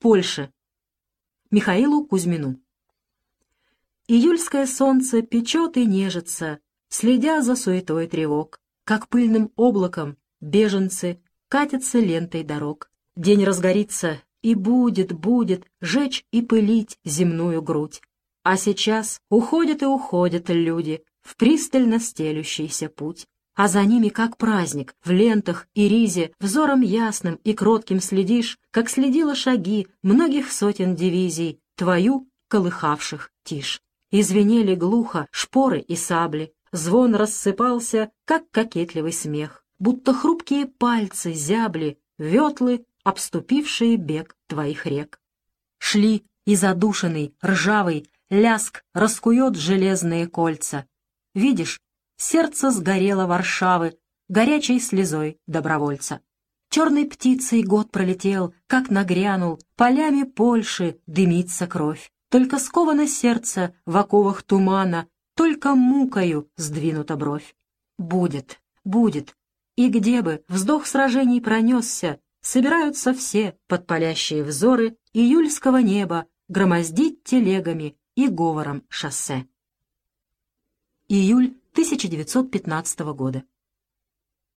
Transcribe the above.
Польше. Михаилу Кузьмину. Июльское солнце печет и нежится, следя за суетой тревог, как пыльным облаком беженцы катятся лентой дорог. День разгорится, и будет, будет жечь и пылить земную грудь. А сейчас уходят и уходят люди в пристально стелющийся путь. А за ними, как праздник, в лентах и ризе, взором ясным и кротким следишь, как следила шаги многих сотен дивизий, твою колыхавших тишь. Извинели глухо шпоры и сабли, звон рассыпался, как кокетливый смех, будто хрупкие пальцы зябли, ветлы, обступившие бег твоих рек. Шли и задушенный, ржавый, ляск раскует железные кольца. Видишь, сердце сгорело Варшавы горячей слезой добровольца. Черной птицей год пролетел, как нагрянул, полями Польши дымится кровь. Только сковано сердце в оковах тумана, только мукою сдвинута бровь. Будет, будет, и где бы вздох сражений пронесся, собираются все под палящие взоры июльского неба громоздить телегами и говором шоссе. Июль 1915 года.